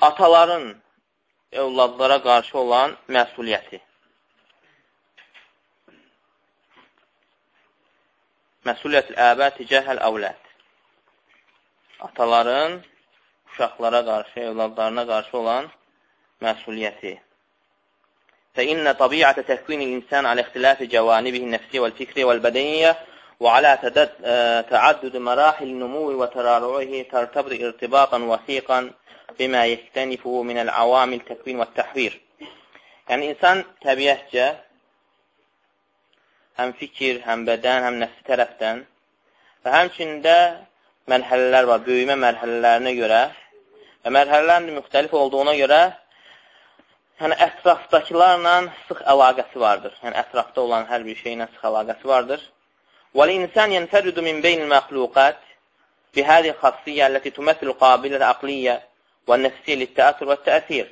ataların övladlara qarşı olan məsuliyyəti. Məsuliyyət əbə ticəhəl əvlət. Ataların uşaqlara qarşı, övladlarına qarşı olan məsuliyyəti. فإن طبيعة تكوين الإنسان على اختلاف جوانبه النفسية والفكرية والبدنية وعلى تعدد مراحل النمو وترارعه ترتبط ارتباطا وثيقا bimə yəstənifuhu minəl avamil təkvin və təhvir. Yəni, insan təbiətcə həm fikir, həm bədən, həm nəfsi tərəfdən və həmçində mərhələlər var, böyümə mərhələlərinə görə və mərhələlərin müxtəlif olduğuna görə yəni ətrafdakılarla sıx əlaqəsi vardır. Yəni ətrafda olan hər bir şeylə sıx əlaqəsi vardır. Və insan yənfəridu min beynil məxluqat bi hadi xassiyyə ləti tuməsil qabilə əqliyyə قَابِلَةَ عَقْلِيَّةِ وَالنَّفْسِيَّةِ لِلتَّأَثُّرِ وَالتَّأْثِيرِ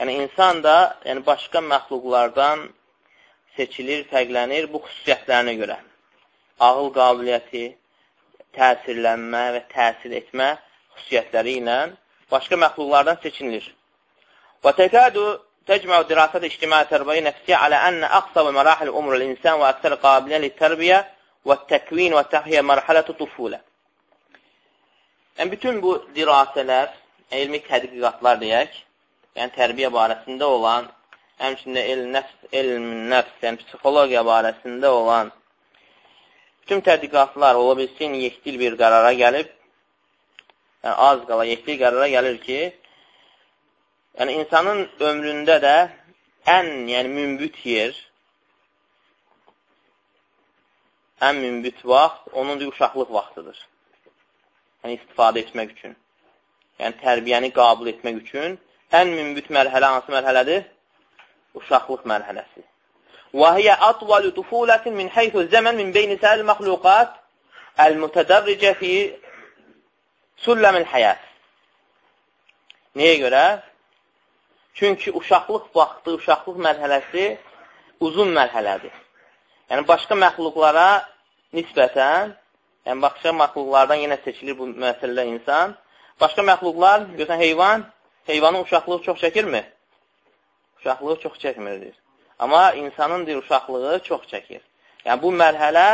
Yəni insan da yəni başqa məxluqlardan seçilir, fərqlənir bu xüsusiyyətlərinə görə. Ağıl qabiliyyəti, təsirlənmə və təsir etmə xüsusiyyətləri ilə başqa məxluqlardan seçinilir. Və təkadu تجمع الدراسات الاجتماعية التربوية نفسية على أن أقصى مراحل أمر الإنسان وأكثر قابلية للتربية والتكوين والتحية مرحلة الطفولة. Yəni, bütün bu dirasələr, elmi tədqiqatlar deyək, yəni tərbiyə barəsində olan, həmçində elm nəfs, elm nəfs, yəni psixologiya barəsində olan bütün tədqiqatlar ola bilsin, yekdil bir qərara gəlib, yəni az qala yekdil qərara gəlir ki, yəni insanın ömründə də ən yəni mümbüt yer, ən mümbüt vaxt onun uşaqlıq vaxtıdır. Yəni istifadə etmək üçün Yəni tərbiyəni qabul etmək üçün ən mümbüt mərhələ hansı mərhələdir? Uşaqlıq mərhələsi. وهي أطول طفولة من حيث الزمن من بين سائر المخلوقات المتدرجة في سلم الhəyat. Niyə görə? Çünki uşaqlıq vaxtı, uşaqlıq mərhələsi uzun mərhələdir. Yəni, başqa məxluqlara nisbətən, yəni başqa məxluqlardan yenə seçilir bu məsələdə insan. Başqa məxluqlar, görsən, heyvan, heyvanın uşaqlığı çox çəkirmi? Uşaqlığı çox çəkmir, Amma insanın deyir, uşaqlığı çox çəkir. Yəni, bu mərhələ,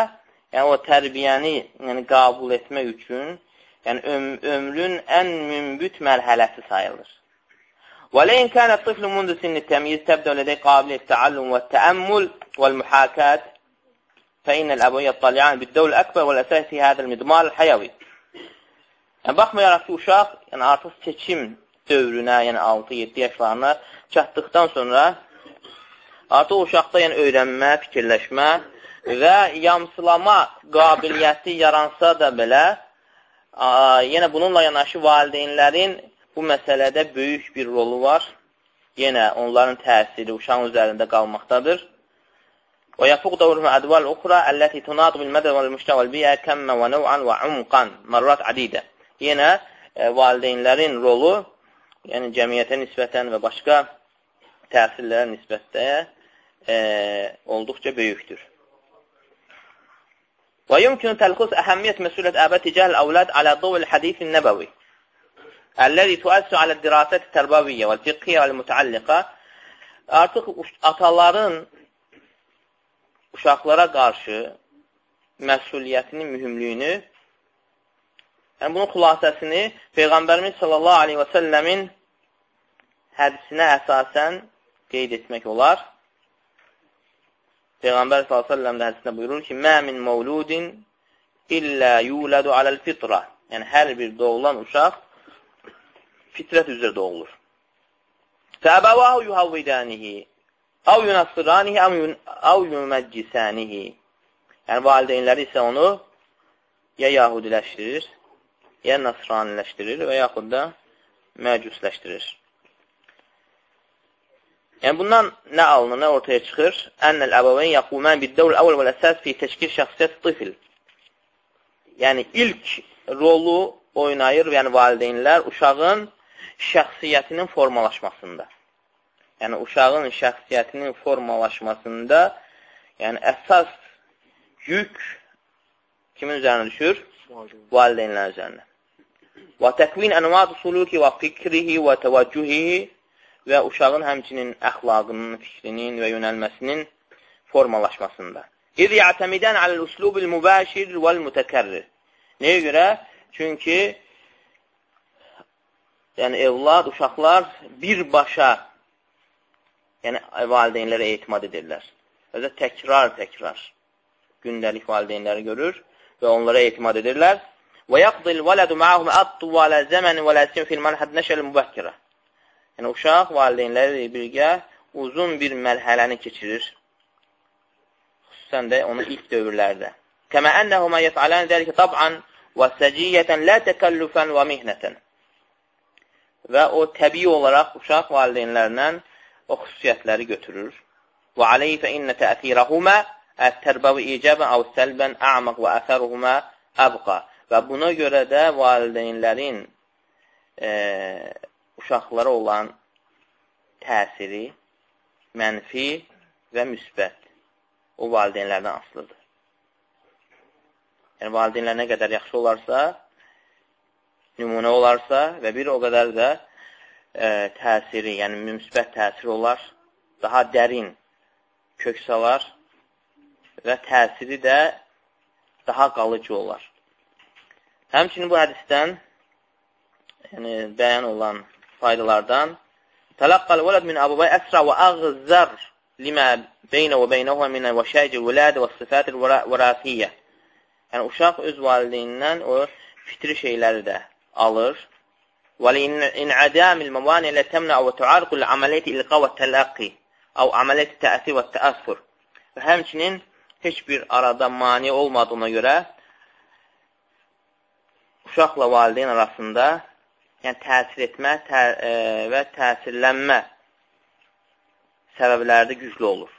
yəni o tərbiyəni yəni, qabul etmək üçün, yəni öm ömrün ən mümbüt mərhələsi sayılır. وَلَيْنْ كَانَ الطِّفْلُ مُنْدُ سِنِّ التَّمْيِزِ تَبْدَوْ لَدَيْ قَابِلِ التَّعَلُّمِ وَالتَّأَمُّلِ وَالْمُحَاكَاتِ فَإِنَّ الْأَبَوِيَّ الطَّالِعَانِ بِالدَّوْلِ الْأَكْبَرِ وَالْأَسَاسِ فِي هَذَا الْمِدْمَالِ الْحَيَوِي Yəni, baxmayaraq ki, uşaq yəni, artıq seçim dövrünə, yəni 6-7 yaşlarına çatdıqdan sonra Artıq uşaqda yəni öyrənmə, fikirləşmə və yamsılama qabiliyyəti yaransa da belə, a, yenə bununla yanaşı valideynlərin bu məsələdə böyük bir rolu var. Yenə onların təsiri uşağın üzərində qalmaqdadır. Və yafuq dawruhu adval ukhra allati tunadu bil madad wal mujtama wal bi'a kamma wa Yenə e, valideynlərin rolu, yəni cəmiyyətə nisbətən və başqa təsirlərə nisbətdə e, olduqca böyükdür. Və yumkinu təlxus əhəmmiyyət məsuliyyət əbə ticəl əvlad alə dovul hədifin nəbəvi. Əlləzi tuəssü alə dirasət tərbaviyyə və fiqhiyyə və mütəalliqə Artıq ataların uşaqlara qarşı məsuliyyətinin mühümlüyünü yəni bunun xülasəsini Peyğəmbərimiz sallallahu aleyhi və səlləmin hədisinə əsasən qeyd etmək olar. Peyğəmbər s.ə.v də hədisində buyurur ki, Mə min məvludin illə yulədu aləl fitra. Yəni, hər bir doğulan uşaq fitrət üzrə doğulur. Fəbəvahu yuhavvidənihi Av yunasıranihi, av yuməccisənihi. Yəni, valideynləri isə onu ya yahudiləşdirir, ya nasraniləşdirir və yaxud da məcusləşdirir. Yəni, bundan nə alınır, nə ortaya çıxır? Ənəl əbəvəyn yəqumən biddəvl əvəl və əsas fi təşkil şəxsiyyət tifil. Yəni, ilk rolu oynayır, yəni valideynlər uşağın şəxsiyyətinin formalaşmasında. Yəni, uşağın şəxsiyyətinin formalaşmasında yəni, əsas yük kimin üzərinə düşür? Valideynlər üzərinə. və təkvin ənvad suluki və fikrihi və təvəccühihi və uşağın həmçinin əxlaqının, fikrinin və yönəlməsinin formalaşmasında. İz ya'tamidən aləl-uslubil mübəşir vəl-mütəkərrir. Nəyə görə? Çünki yəni evlad, uşaqlar birbaşa yəni valideynlərə etimad edirlər. Və təkrar-təkrar gündəlik valideynləri görür və onlara etimad edirlər. Və yaqdil vələdu ma'ahum at-tuvala zaman və lakin fil manhad nəşəl mübəkkirə. Yəni uşaq valideynləri ilə birgə uzun bir mərhələni keçirir. Xüsusən də onun ilk dövrlərdə. Kəmə ennəhumə yef'alan zəlikə tab'an və səciyyətən la təkəllüfən və mihnətən. Və o təbii olaraq uşaq valideynlərindən o xüsusiyyətləri götürür. Və aleyhi fə innə təəthirəhumə ət-tərbəvi icəbən əv səlbən ə'maq və əsəruhumə əbqa. Və buna görə də valideynlərin e, uşaqlara olan təsiri mənfi və müsbət o valideynlərdən asılıdır. Yəni, valideynlər nə qədər yaxşı olarsa, nümunə olarsa və bir o qədər də e, təsiri, yəni müsbət təsiri olar, daha dərin kök salar və təsiri də daha qalıcı olar. Həmçinin bu hədisdən yəni, bəyan olan faydalardan Tələqqəl vələd min əbubay əsra və əğzər limə beynə və beynəhə minə və şəycil vələd və sıfətil vərafiyyə. Yəni, uşaq öz valideynindən o fitri şeyləri də alır. Və inədəmil məvani ilə təmnə və tuarqul əməliyyəti ilqa və tələqqi əv əməliyyəti təəsi və təəssür. Və həmçinin heç bir arada mani olmadığına görə uşaqla valideyn arasında yəni təsir etmə tə, e, və təsirlənmə səbəbləri də güclü olur.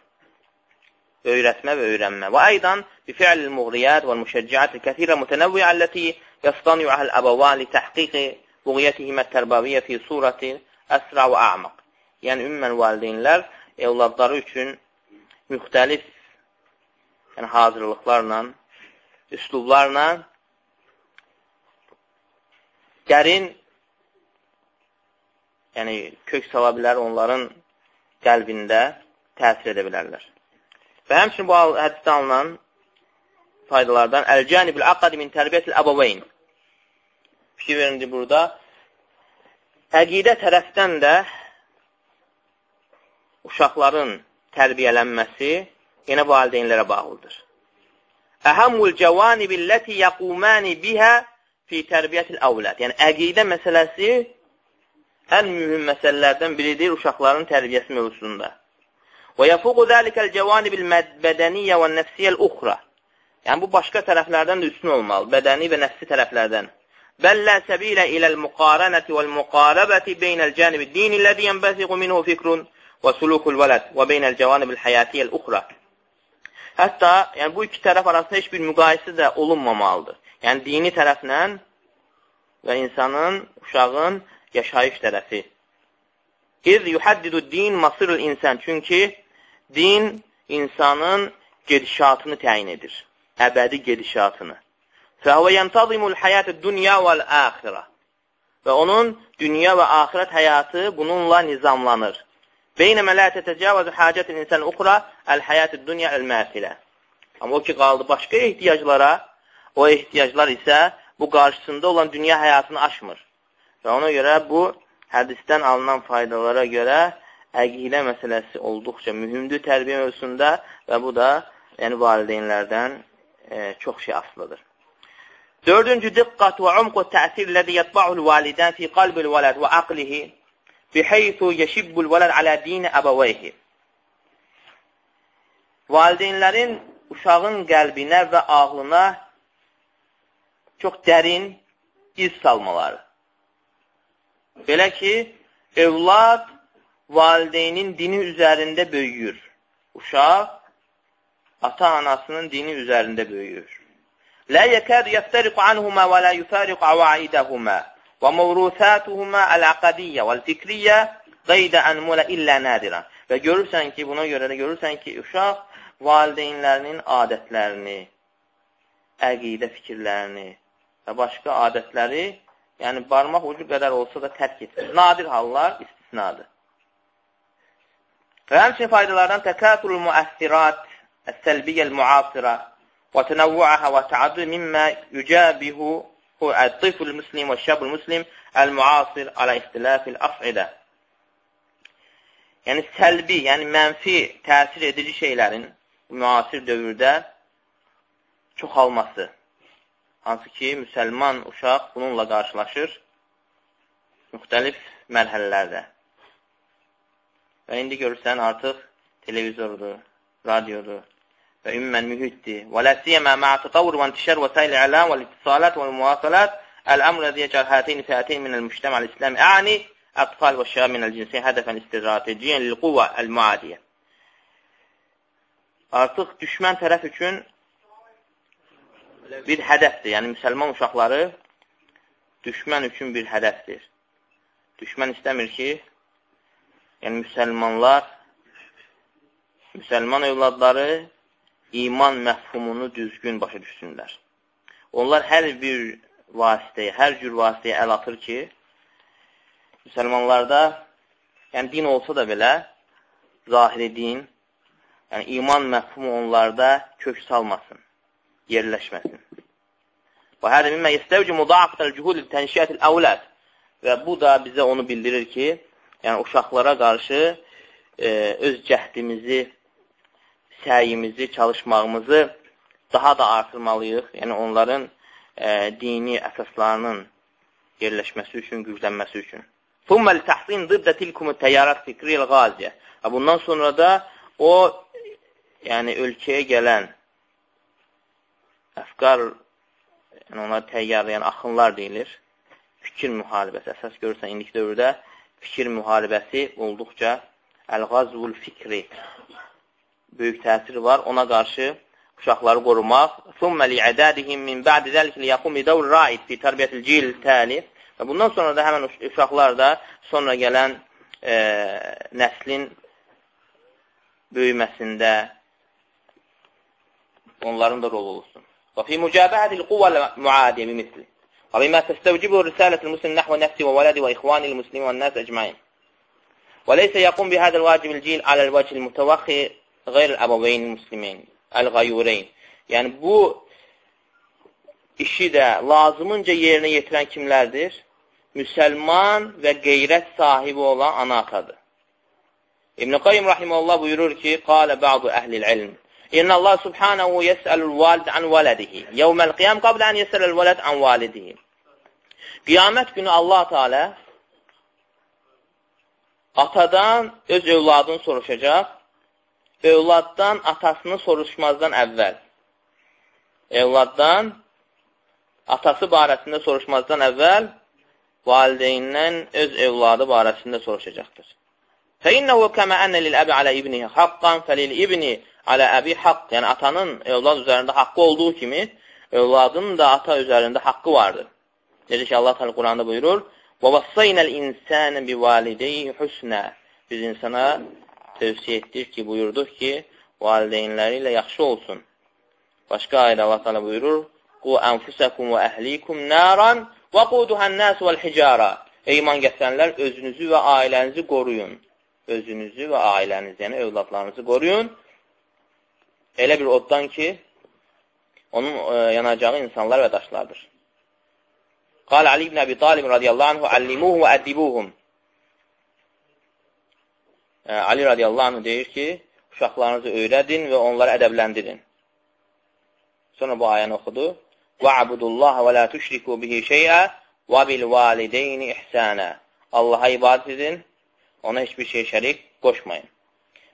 Öyrətmə və öyrənmə. Və aydan bi fi'lil muğriyat və müşəcciat kəthirə mütənəvviyə alləti yastani'uha al-abawan li tahqiqi buğyatihimə tərbaviyyə fi surati əsra və a'maq. Yəni ümumən valideynlər evladları üçün müxtəlif yəni hazırlıqlarla, üslublarla dərin yəni kök sala bilər onların qəlbində təsir edə bilərlər. Və həmçinin bu hədisdə alınan faydalardan Əl-Cənibül Aqadi min tərbiyyətil əbəveyn fikir verin burada əqidə tərəfdən də uşaqların tərbiyələnməsi yenə valideynlərə bağlıdır. Əhəmmül cəvanibilləti yəqumani bihə fi tərbiyyətil əvlad. Yəni, əqidə məsələsi ən mühüm məsələlərdən biridir uşaqların tərbiyəsi mövzusunda. Və yəfuqu zəlikəl cəvanibil bədəniyyə və nəfsiyyəl uxra. Yəni, bu başqa tərəflərdən də üstün olmalı, bədəni və nəfsi tərəflərdən. Bəllə səbilə iləl müqarənəti vəl müqarəbəti beynəl cənibi dini ləzi yənbəziqu minhu fikrun və sulukul vələd və beynəl cəvanibil həyatiyyəl uxra. Hətta yəni, bu iki tərəf arasında heç bir müqayisə də olunmamalıdır. Yəni, dini tərəflə və insanın, uşağın yaşayış tərəfi. İz yuhəddidu din masırul insan. Çünki din insanın gedişatını təyin edir. Əbədi gedişatını. Fəhvə yəntazimul həyatı dünya vəl-əxirə. Və onun dünya və axirət həyatı bununla nizamlanır. Beynəmə lə tətəcəvəzü həcətin insan uxra əl-həyatı dünya əl-məsilə. Amma o ki, qaldı başqa ehtiyaclara, o ehtiyaclar isə bu qarşısında olan dünya həyatını aşmır. Və ona görə bu hədisdən alınan faydalara görə əqidə məsələsi olduqca mühümdür tərbiyə mövzusunda və bu da yəni valideynlərdən e, çox şey asılıdır. Dördüncü diqqət və umqu təsir ləzi yətba'ul validən fi qalbil vələd və aqlihi biheytu yeşibbul vələd alə dini əbəvəyhi. Valideynlərin uşağın qəlbinə və ağlına çox dərin iz salmaları. Belə ki, övlad valideynin dini üzərində böyüyür. Uşaq ata-anasının dini üzərində böyüyür. Lə yəkəd yəftəriqu anhumə və lə yüfəriqu əvaidəhumə və məvrusatuhumə əl-əqadiyyə vəl-fikriyyə qeydə ənmulə illə nədirən. Və görürsən ki, buna görə də görürsən ki, uşaq valideynlərinin adətlərini, əqidə fikirlərini, və başqa adətləri yəni barmaq ucu qədər olsa da tərk etmir. Nadir hallar istisnadır. Və həmçinin faydalardan təkatulul müəssirat əs-səlbiyyəl müasirə və tənəvvüəhə və təaddü mimmə yücəbihu el-tifl muslim və şəbul muslim el-muasir alə ixtilafil af'idə. Yəni, səlbi, yəni mənfi təsir edici şeylərin müasir dövrdə çoxalması. Hansı ki, müsəlman uşaq bununla qarşılaşır müxtəlif mərhələlərdə. Və indi görürsən, artıq televizordur, radiodur və ümumən mühitdir. Və ləsiyyəmə mə'a tatavur və intişər və sayl əlam və itisalat və müvasalat əl-əmr ləzi yəcəl həteyni fəəteyni minəl müştəmə l-İslam əani əqtal və şəab minəl cinsi hədəfən istiratejiyyən lil-quvvə əl-muadiyyə. Artıq düşmən tərəf üçün bir hədəfdir. Yəni, müsəlman uşaqları düşmən üçün bir hədəfdir. Düşmən istəmir ki, yəni müsəlmanlar, müsəlman övladları iman məfhumunu düzgün başa düşsünlər. Onlar hər bir vasitəyə, hər cür vasitəyə əl atır ki, müsəlmanlarda, yəni din olsa da belə, zahiri din, yəni iman məfhumu onlarda kök salmasın, yerləşməsin. Və hər mimə yəstəvci mudafətəl cühud tənşiyyətil əvləd və bu da bizə onu bildirir ki, yəni uşaqlara qarşı e, öz cəhdimizi, səyimizi, çalışmağımızı daha da artırmalıyıq. Yəni onların e, dini əsaslarının yerləşməsi üçün, güclənməsi üçün. Thumma li-tahsin ziddə tilkum tayyarat fikriyel ghaziyə. Bundan sonra da o yəni ölkəyə gələn əfqar yəni onlar təyyarlayan axınlar deyilir. Fikir müharibəsi əsas görürsən indiki dövrdə fikir müharibəsi olduqca əl-qazvul fikri böyük təsiri var. Ona qarşı uşaqları qorumaq. ثُمَّ لِعَدَادِهِمْ مِنْ بَعْدِ ذَلِكِ لِيَقُمْ بِدَوْرِ رَائِدْ فِي تَرْبِيَةِ الْجِيلِ التَّالِ Və bundan sonra da həmən uşaqlar da sonra gələn e, nəslin böyüməsində onların da rolu olsun. Və fi mücabəhətil quvvəl müadiyə bimisli. وبما تستوجبه رسالة المسلم نحو نفسه وولده وإخوانه المسلمين والناس أجمعين وليس يقوم بهذا الواجب الجيل على الوجه المتوخي gayr abaveyn muslimin el gayureyn. Yani bu işi de lazımınca yerine getiren kimlerdir? Müslüman ve gayret sahibi olan ana atadır. İbn-i Kayyum Rahimullah buyurur ki, Kale ba'du ehlil ilm. İnna Allah subhanahu yes'elul valid an valedihi. Yevmel kıyam kabla en yes'elul valid an validihi. Kıyamet günü allah Teala atadan öz evladını soruşacak övladdan atasını soruşmazdan əvvəl. Övladdan atası barəsində soruşmazdan əvvəl valideyndən öz övladı barəsində soruşacaqdır. Fəinnəhu kəmə ənə lil əbi alə ibnihi haqqan fəlil ibni alə əbi haqq. Yəni, atanın övlad üzərində haqqı olduğu kimi, övladın da ata üzərində haqqı vardır. Necə ki, Allah Teala Quranda buyurur: "Və vassaynal insana bivalideyhi husna." Biz insana tövsiyə etdik ki, buyurduq ki, valideynləri ilə yaxşı olsun. Başqa ayədə Allah təala buyurur: "Qu anfusakum və əhlikum naran və quduhan-nas vel-hijara." Ey iman gətirənlər, özünüzü və ailənizi qoruyun. Özünüzü və ailənizi, yəni övladlarınızı qoruyun elə bir oddan ki, onun e, yanacağı insanlar və daşlardır. Qal Ali ibn Əbi Talib radiyallahu anhu allimuhu və əddibuhum. E, Ali radiyallahu anhu deyir ki, uşaqlarınızı öyrədin və onları ədəbləndirin. Sonra bu ayəni oxudu. وَعَبُدُ və la تُشْرِكُوا بِهِ شَيْئًا وَبِالْوَالِدَيْنِ إِحْسَانًا Allaha ibadət edin, ona heç bir şey şərik qoşmayın.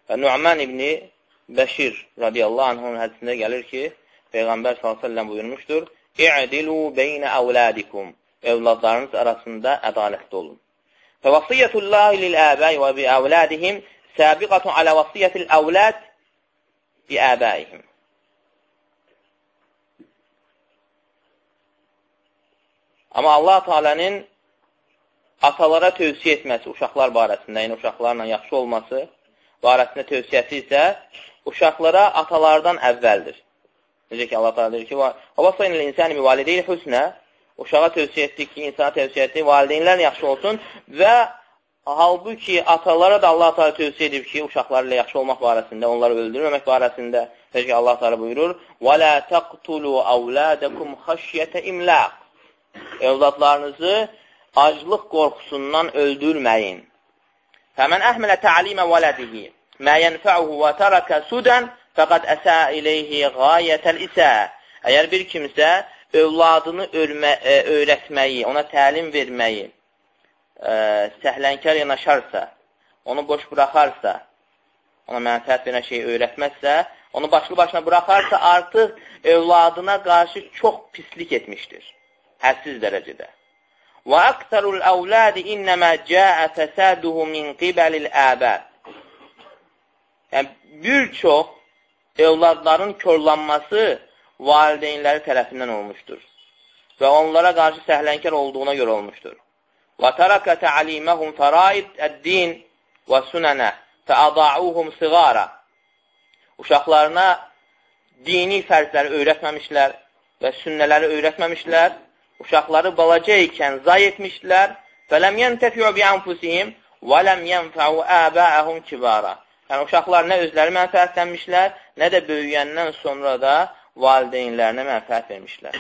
Və Nu'man ibni Bəşir radiyallahu anhın hədisində gəlir ki, Peyğəmbər s.ə.v buyurmuşdur, İ'dilu beynə əvlədikum Evladlarınız arasında ədalətli olun. Fəvasiyyətullahi lil-əbəy və bi-əvlədihim səbiqatun alə vasiyyətil əvləd bi-əbəyihim. Amma Allah Teala'nın atalara tövsiyə etməsi uşaqlar barəsində, yəni uşaqlarla yaxşı olması barəsində tövsiyəsi isə uşaqlara atalardan əvvəldir. Necə ki, Allah təala deyir ki, "Və vasaynil insani bivalideyhi husna" uşağa tövsiyə etdik ki, insana tövsiyə etdik, valideynlər yaxşı olsun və halbuki atalara da Allah Teala tövsiyə edib ki, uşaqları ilə yaxşı olmaq barəsində, onları öldürməmək barəsində. Çünki Allah Teala buyurur: "Və la taqtulu auladakum xəşyətə imlaq." Övladlarınızı aclıq qorxusundan öldürməyin. Fəmən əhmələ tə'limə vələdihi mə yənfəuhu və tərəkə sudən fəqəd əsə iləyhi qayətəl isə. Əgər bir kimsə övladını örmə, ə, e, öyrətməyi, ona təlim verməyi ə, e, səhlənkar yanaşarsa, onu boş buraxarsa, ona mənfəət verən şeyi öyrətməzsə, onu başlı başına buraxarsa, artıq övladına qarşı çox pislik etmişdir. Hədsiz dərəcədə. Və əksərul əvlədi innəmə cəə fəsəduhu min qibəlil əbə. Yəni, bir çox övladların körlanması valideynləri tərəfindən olmuşdur və onlara qarşı səhlənkar olduğuna görə olmuşdur. Və tərəkə tə'liməhum fəraid əd-din və sunənə fəəda'uhum siğara. Uşaqlarına dini fərzləri öyrətməmişlər və sünnələri öyrətməmişlər uşaqları balaca ikən zay etmişdilər. Fələm yəntəfi'u bi anfusihim və ləm yənfəu əbəəhum kibara. Yəni, uşaqlar nə özləri mənfəətlənmişlər, nə də böyüyəndən sonra da valideynlərinə mənfəət vermişlər.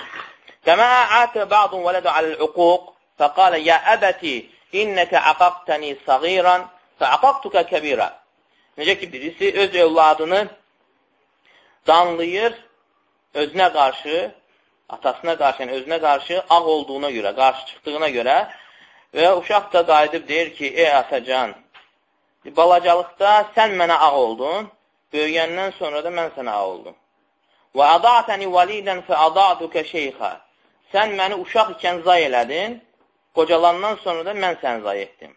Kəmə ətə ba'dun vələdu aləl-uquq fəqalə yə əbəti innəkə əqaqtəni səğiran fəəqaqtukə kəbira. Necə ki, birisi öz övladını danlayır özünə qarşı atasına qarşı, yəni özünə qarşı ağ olduğuna görə, qarşı çıxdığına görə və uşaq da qayıdıb deyir ki, ey atacan, balacalıqda sən mənə ağ oldun, böyüyəndən sonra da mən sənə ağ oldum. Və adatəni validən fə adatuka şeyxə. Sən məni uşaq ikən zay elədin, qocalandan sonra da mən səni zay etdim.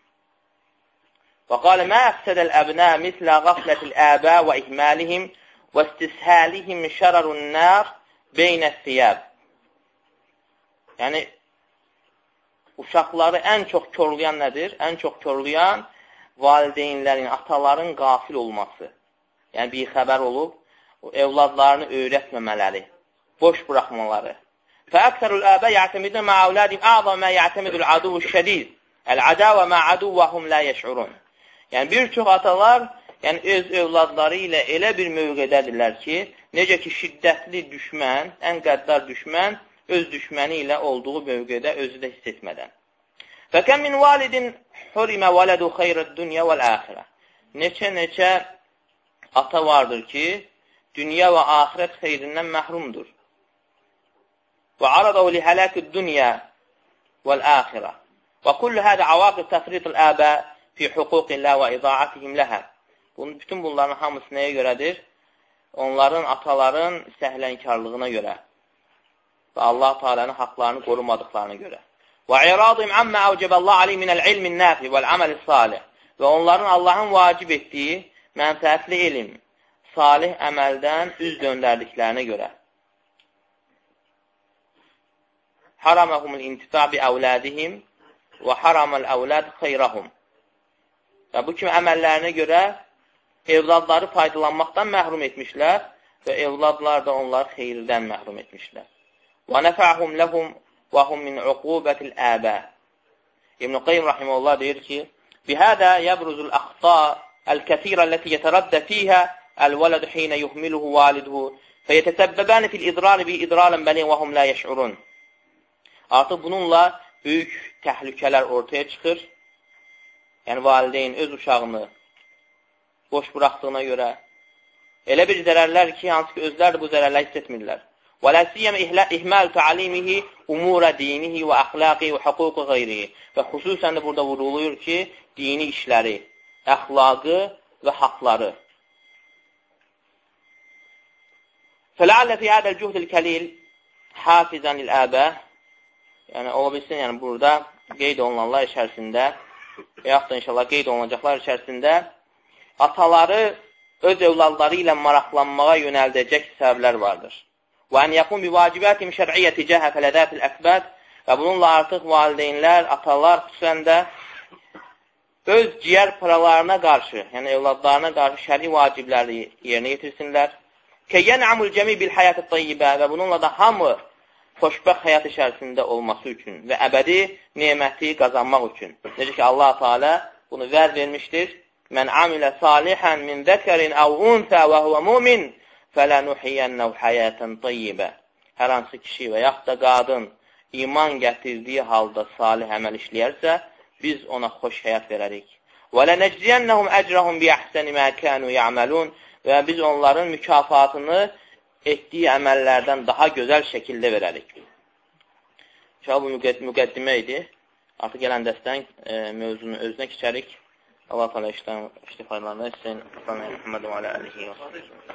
Və qalə mə əfsədəl əbnə mislə qaflətil əbə və ihməlihim və istishəlihim şərarun nər beynə siyəb. Yəni, uşaqları ən çox körlayan nədir? Ən çox körlayan valideynlərin, ataların qafil olması. Yəni, bir xəbər olub, evladlarını öyrətməmələri, boş buraxmaları. Fəəksərül əbə yətəmidun mə əvlədim əzəm mə yətəmidul aduvu şədid. Əl-ədəvə mə aduvvəhum lə yeş'urun. Yəni, bir çox atalar yəni, öz övladları ilə elə bir mövqədədirlər ki, necə ki, şiddətli düşmən, ən qəddar düşmən öz düşməni ilə olduğu mövqedə özü də hiss etmədən. Fəkəm min validin hurimə vələdu xeyrəd dünya vəl-əxirə. Neçə-neçə ata vardır ki, dünya və axirət xeyrindən məhrumdur. Və aradəu li hələkid dünya vəl-əxirə. Və kullu hədə avaqib təfriqil əbə fi hüquqillah və izaatihim ləhə. Bütün bunların hamısı nəyə görədir? Onların, ataların səhlənkarlığına görə və Allah Teala'nın haqlarını qorumadıqlarına görə. Və iradim amma avcəbəllah alim minəl ilmin nafi vəl aməli salih. Və onların Allahın vacib etdiyi mənfəətli elm, salih əməldən üz döndərdiklərinə görə. Haraməhumul intifa bi əvlədihim və haraməl əvləd xeyrəhum. Və bu kimi əməllərinə görə evladları faydalanmaqdan məhrum etmişlər və evladlar da onları xeyirdən məhrum etmişlər. Və nəfəhum ləhum və hum min uqubətil əbə. İbn-i Qeym rahiməllah deyir ki, Bihədə yəbruzul əxta əl-kəthirə ləti yətərəddə fiyhə əl-vələd xeynə yuhmiluhu validuhu fəyətəsəbbəbəni fil idrari bi idrarən bəlin və hum lə yeş'urun. Artıq bununla böyük təhlükələr ortaya çıxır. Yəni, valideyn öz uşağını boş buraxdığına görə elə bir zərərlər ki, hansı ki, özlər də bu zərərlər hiss etmirlər. Və ləsiyyəm ihmal ta'limihi umura dinihi və əxlaqi və hüququ qeyrihi. Və xüsusən də burada vurulur ki, dini işləri, əxlaqı və haqları. Fələallə fi hədəl cühdül kəlil hafizən il-əbə Yəni, ola bilsin, yəni burada qeyd olunanlar içərisində və yaxud da inşallah qeyd olunacaqlar içərisində ataları öz övladları ilə maraqlanmağa yönəldəcək səbəblər vardır. Və ən yəqum bi vacibətim şər'iyyə ticəhə fələdətil əsbəd və bununla artıq valideynlər, atalar xüsusən də öz ciyər paralarına qarşı, yəni evladlarına qarşı şəri vacibləri yerinə yetirsinlər. Kəyyən amul cəmi bil həyatı tayyibə və bununla da hamı xoşbəxt həyat içərisində olması üçün və əbədi neməti qazanmaq üçün. Necə ki, Allah Teala bunu vəd vermişdir. Mən amilə salihən min zəkərin əv unsə və huvə mumin fələnuhiyyənnəv həyətən tayyibə. Hər hansı kişi və yaxud da qadın iman gətirdiyi halda salih əməl işləyərsə, biz ona xoş həyat verərik. Və lənəcdiyənnəhum əcrəhum bi əhsəni mə kənu ya'malun və biz onların mükafatını etdiyi əməllərdən daha gözəl şəkildə verərik. İnşallah bu müqəddimə idi. Artıq gələn dəstən e, mövzunun özünə keçərik. Allah təala işdən istifadələrini etsin. Muhammed və alə alihi və